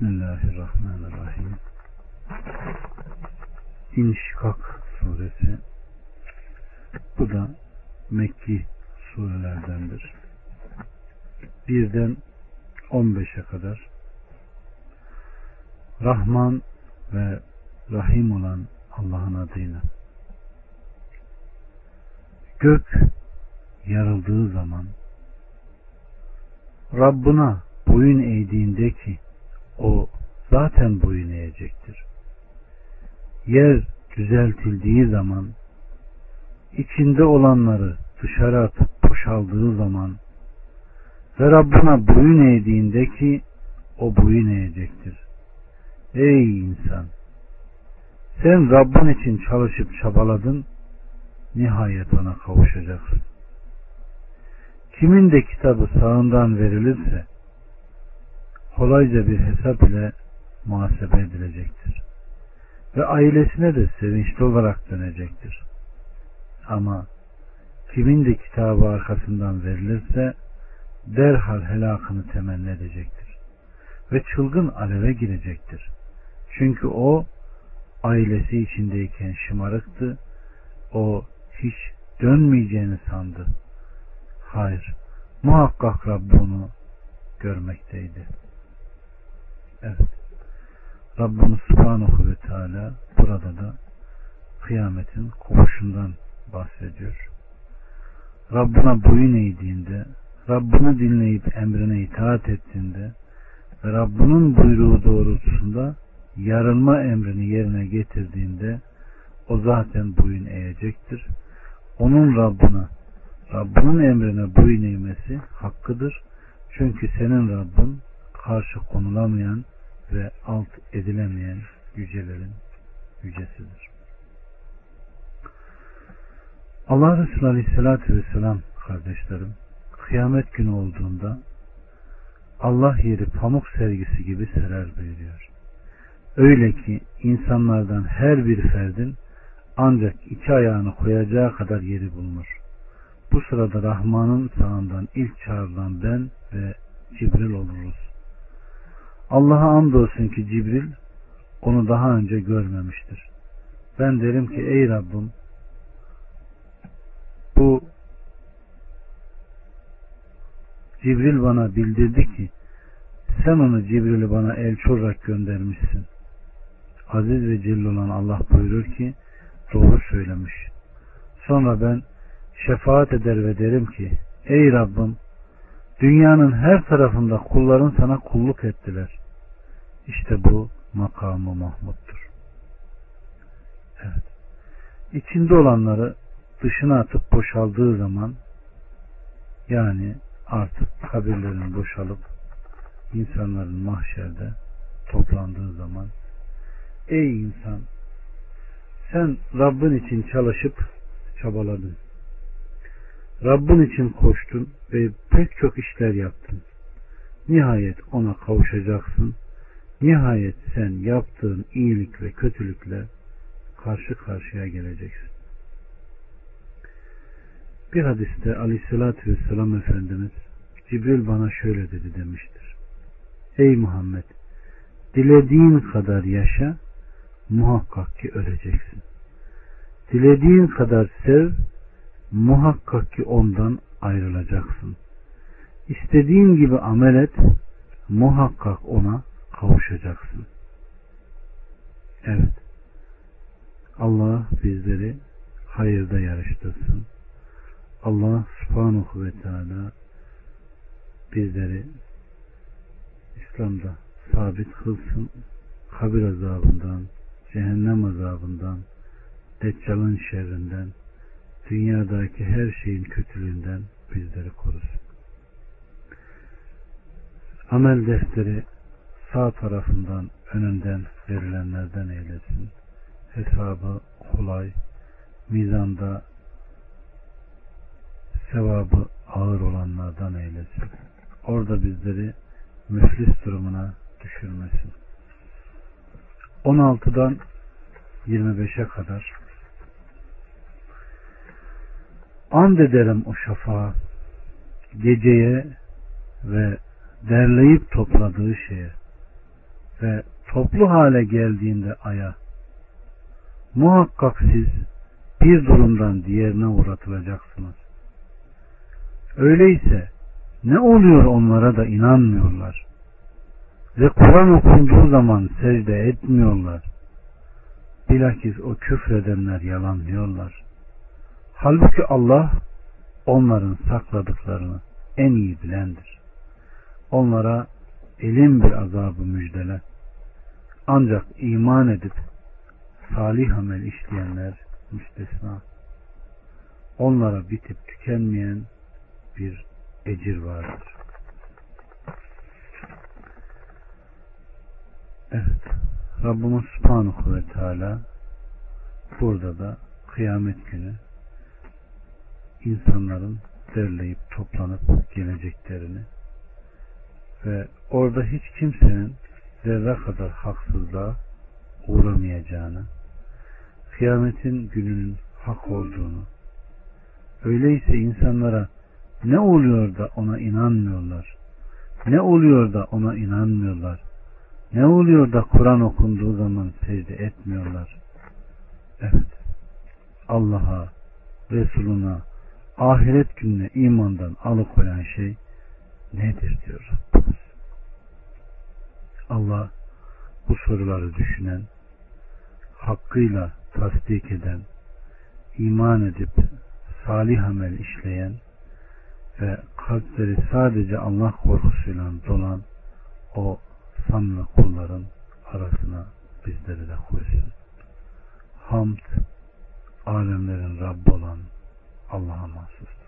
Bismillahirrahmanirrahim. İnşikak suresi. Bu da Mekki surelerdendir. Birden 15'e kadar Rahman ve Rahim olan Allah'ın adıyla. Gök yarıldığı zaman Rabbuna boyun eğdiğinde ki o zaten boyun eğecektir. Yer düzeltildiği zaman içinde olanları dışarı atıp boşaldığı zaman ve Rabbuna boyun eğdiğinde ki o boyun eğecektir. Ey insan! Sen Rabbin için çalışıp çabaladın, nihayet ona kavuşacaksın. Kimin de kitabı sağından verilirse, kolayca bir hesap ile muhasebe edilecektir. Ve ailesine de sevinçli olarak dönecektir. Ama kimin de kitabı arkasından verilirse derhal helakını temenni edecektir. Ve çılgın aleve girecektir. Çünkü o ailesi içindeyken şımarıktı. O hiç dönmeyeceğini sandı. Hayır. Muhakkak Rabbi onu görmekteydi. Evet. Rabbimiz Subhanahu ve Teala burada da kıyametin kopuşundan bahsediyor. Rabbına boyun eğdiğinde, Rabbini dinleyip emrine itaat ettiğinde ve Rabbinin buyruğu doğrultusunda yarılma emrini yerine getirdiğinde o zaten boyun eğecektir. Onun Rabbına, Rabbinin emrine boyun eğmesi hakkıdır. Çünkü senin Rabbin karşı konulamayan ve alt edilemeyen yücelerin yücesidir. Allah Resulü Aleyhisselatü Vesselam kardeşlerim kıyamet günü olduğunda Allah yeri pamuk sergisi gibi serer buyuruyor. Öyle ki insanlardan her bir ferdin ancak iki ayağını koyacağı kadar yeri bulunur. Bu sırada Rahman'ın sağından ilk çağrılan ben ve Cibril oluruz. Allah'a andolsun ki Cibril onu daha önce görmemiştir. Ben derim ki ey Rabbim bu Cibril bana bildirdi ki sen onu Cibril'i bana elçi olarak göndermişsin. Aziz ve celil olan Allah buyurur ki doğru söylemiş. Sonra ben şefaat eder ve derim ki ey Rabbim dünyanın her tarafında kulların sana kulluk ettiler. İşte bu makamı Mahmud'dur. Evet. İçinde olanları dışına atıp boşaldığı zaman yani artık kabirlerin boşalıp insanların mahşerde toplandığı zaman ey insan sen Rabbin için çalışıp çabaladın. Rabbin için koştun ve pek çok işler yaptın. Nihayet ona kavuşacaksın. Nihayet sen yaptığın iyilik ve kötülükle karşı karşıya geleceksin. Bir hadiste aleyhissalatü vesselam Efendimiz Cibril bana şöyle dedi demiştir. Ey Muhammed dilediğin kadar yaşa muhakkak ki öleceksin. Dilediğin kadar sev muhakkak ki ondan ayrılacaksın. İstediğin gibi amel et muhakkak ona kavuşacaksın. Evet. Allah bizleri hayırda yarıştırsın. Allah subhanahu ve teala bizleri İslam'da sabit kılsın. Kabir azabından, cehennem azabından, Deccal'ın şerrinden, dünyadaki her şeyin kötülüğünden bizleri korusun. Amel defteri sağ tarafından önünden verilenlerden eylesin. Hesabı kolay, mizanda sevabı ağır olanlardan eylesin. Orada bizleri müflis durumuna düşürmesin. 16'dan 25'e kadar and ederim o şafağa geceye ve derleyip topladığı şeye ve toplu hale geldiğinde aya muhakkak siz bir durumdan diğerine uğratılacaksınız. Öyleyse ne oluyor onlara da inanmıyorlar. Ve Kur'an okunduğu zaman secde etmiyorlar. Bilakis o küfredenler yalanlıyorlar. Halbuki Allah onların sakladıklarını en iyi bilendir. Onlara elin bir azabı müjdele. Ancak iman edip salih amel işleyenler müstesna. Onlara bitip tükenmeyen bir ecir vardır. Evet. Rabbimiz Subhanahu ve Teala burada da kıyamet günü insanların derleyip toplanıp geleceklerini ve orada hiç kimsenin zerre kadar haksızlığa uğramayacağını, kıyametin gününün hak olduğunu, öyleyse insanlara ne oluyor da ona inanmıyorlar, ne oluyor da ona inanmıyorlar, ne oluyor da Kur'an okunduğu zaman secde etmiyorlar. Evet, Allah'a, Resuluna, ahiret gününe imandan alıkoyan şey nedir diyor. Allah bu soruları düşünen, hakkıyla tasdik eden, iman edip salih amel işleyen ve kalpleri sadece Allah korkusuyla dolan o samimi kulların arasına bizleri de koysun. Hamd, alemlerin Rabbi olan Allah'a mahsustur.